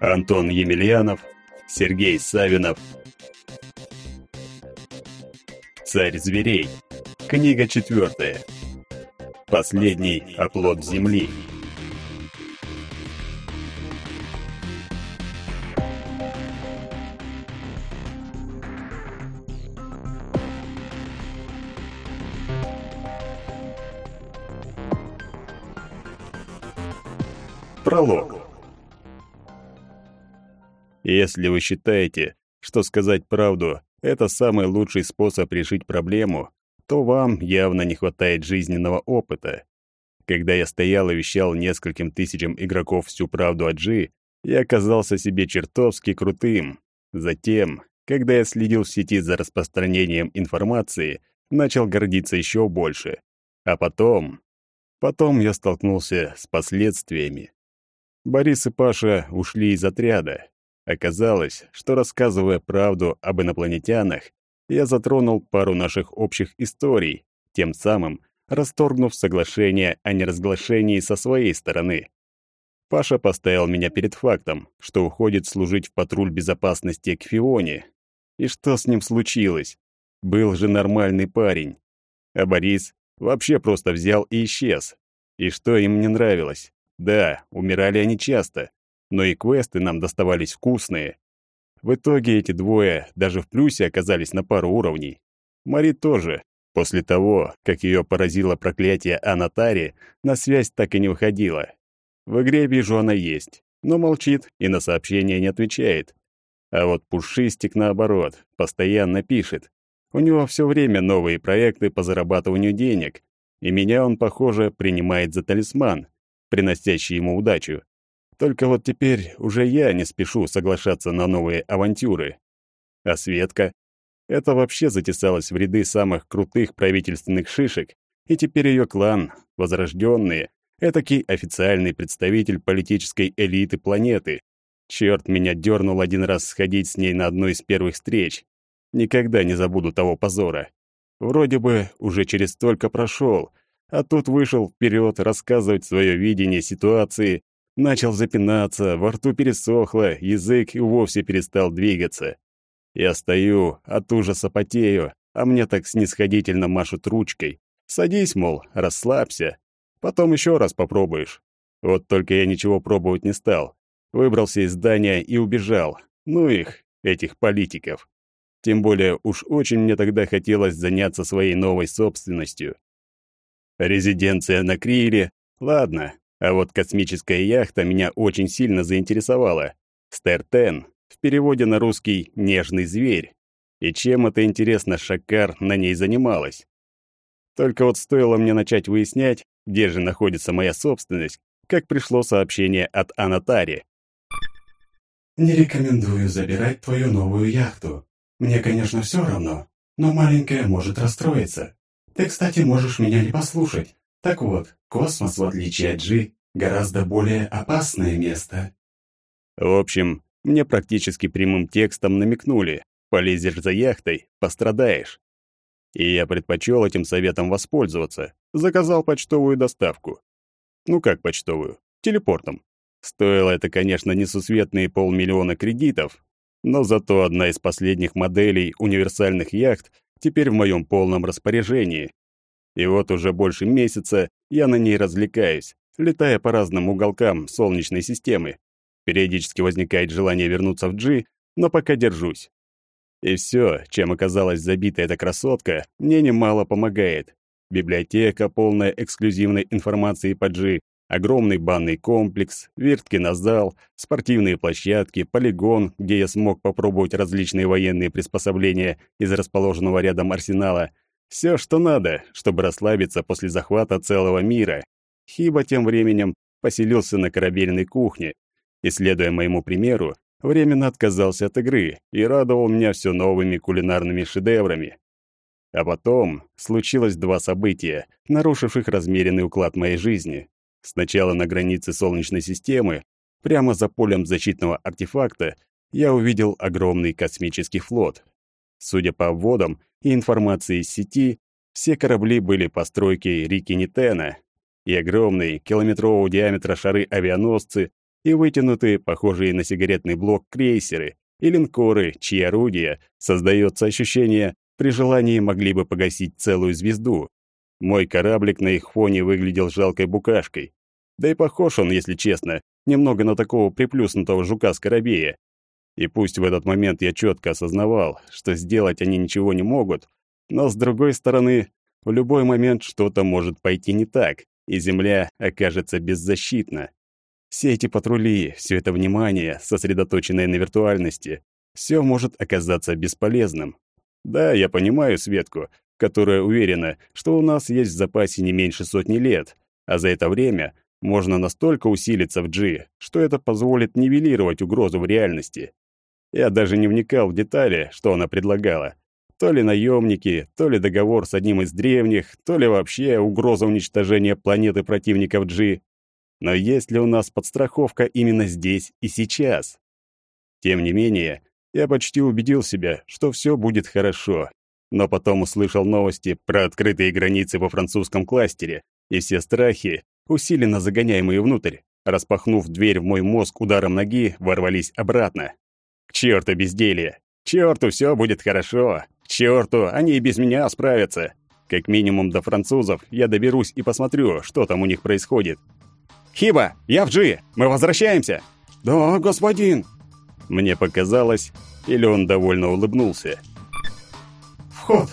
Антон Емельянов, Сергей Савинов. Царь зверей. Книга четвертая. Последний оплот земли. Пролог. Если вы считаете, что сказать правду — это самый лучший способ решить проблему, то вам явно не хватает жизненного опыта. Когда я стоял и вещал нескольким тысячам игроков всю правду о Джи, я оказался себе чертовски крутым. Затем, когда я следил в сети за распространением информации, начал гордиться еще больше. А потом... Потом я столкнулся с последствиями. Борис и Паша ушли из отряда. Оказалось, что рассказывая правду об инопланетянах, я затронул пару наших общих историй, тем самым расторгнув соглашение о неразглашении со своей стороны. Паша поставил меня перед фактом, что уходит служить в патруль безопасности к Фионе. И что с ним случилось? Был же нормальный парень. А Борис вообще просто взял и исчез. И что им не нравилось? Да, умирали они часто, но и квесты нам доставались вкусные. В итоге эти двое даже в плюсе оказались на пару уровней. Мари тоже. После того, как ее поразило проклятие Анатари, на связь так и не выходила. В игре вижу, она есть, но молчит и на сообщения не отвечает. А вот Пушистик, наоборот, постоянно пишет. У него все время новые проекты по зарабатыванию денег, и меня он, похоже, принимает за талисман, приносящий ему удачу. Только вот теперь уже я не спешу соглашаться на новые авантюры. А Светка? Это вообще затесалась в ряды самых крутых правительственных шишек, и теперь ее клан, возрожденные, этакий официальный представитель политической элиты планеты. Черт меня дернул один раз сходить с ней на одной из первых встреч. Никогда не забуду того позора. Вроде бы уже через столько прошел, а тут вышел вперед рассказывать свое видение ситуации, начал запинаться, во рту пересохло, язык и вовсе перестал двигаться. Я стою, от ужаса потею, а мне так снисходительно машут ручкой. Садись, мол, расслабься. Потом еще раз попробуешь. Вот только я ничего пробовать не стал. Выбрался из здания и убежал. Ну их, этих политиков. Тем более уж очень мне тогда хотелось заняться своей новой собственностью. Резиденция на Криере? Ладно, а вот космическая яхта меня очень сильно заинтересовала. Стертен, в переводе на русский «нежный зверь». И чем это, интересно, Шакар на ней занималась? Только вот стоило мне начать выяснять, где же находится моя собственность, как пришло сообщение от Анатари. «Не рекомендую забирать твою новую яхту. Мне, конечно, все равно, но маленькая может расстроиться. Ты, кстати, можешь меня не послушать. Так вот, космос, в отличие от Джи, гораздо более опасное место. В общем, мне практически прямым текстом намекнули. Полезешь за яхтой, пострадаешь. И я предпочел этим советом воспользоваться. Заказал почтовую доставку. Ну как почтовую? Телепортом. Стоило это, конечно, несусветные полмиллиона кредитов, но зато одна из последних моделей универсальных яхт теперь в моем полном распоряжении. И вот уже больше месяца я на ней развлекаюсь, летая по разным уголкам Солнечной системы. Периодически возникает желание вернуться в G, но пока держусь. И все, чем оказалась забита эта красотка, мне немало помогает. Библиотека, полная эксклюзивной информации по G, огромный банный комплекс, вирт-кинозал, спортивные площадки, полигон, где я смог попробовать различные военные приспособления из расположенного рядом арсенала. Все, что надо, чтобы расслабиться после захвата целого мира. Хиба тем временем поселился на корабельной кухне и, следуя моему примеру, временно отказался от игры и радовал меня все новыми кулинарными шедеврами. А потом случилось два события, нарушивших размеренный уклад моей жизни. Сначала на границе Солнечной системы, прямо за полем защитного артефакта, я увидел огромный космический флот. Судя по обводам и информации из сети, все корабли были постройки Рики Нитена, и огромные, километрового диаметра шары-авианосцы, и вытянутые, похожие на сигаретный блок, крейсеры и линкоры, чьи орудия, создается ощущение, при желании могли бы погасить целую звезду. Мой кораблик на их фоне выглядел жалкой букашкой. Да и похож он, если честно, немного на такого приплюснутого жука-скоробея. И пусть в этот момент я четко осознавал, что сделать они ничего не могут, но, с другой стороны, в любой момент что-то может пойти не так, и Земля окажется беззащитна. Все эти патрули, все это внимание, сосредоточенное на виртуальности, все может оказаться бесполезным. Да, я понимаю Светку, которая уверена, что у нас есть в запасе не меньше сотни лет, а за это время можно настолько усилиться в G, что это позволит нивелировать угрозу в реальности. Я даже не вникал в детали, что она предлагала. То ли наемники, то ли договор с одним из древних, то ли вообще угроза уничтожения планеты противников G. Но есть ли у нас подстраховка именно здесь и сейчас? Тем не менее, я почти убедил себя, что все будет хорошо. Но потом услышал новости про открытые границы во французском кластере, и все страхи, усиленно загоняемые внутрь, распахнув дверь в мой мозг ударом ноги, ворвались обратно. К черту безделье! К черту все будет хорошо! К черту, они и без меня справятся! Как минимум до французов я доберусь и посмотрю, что там у них происходит. «Хиба, я в Джи! Мы возвращаемся!» «Да, господин!» Мне показалось, или он довольно улыбнулся. «Вход!»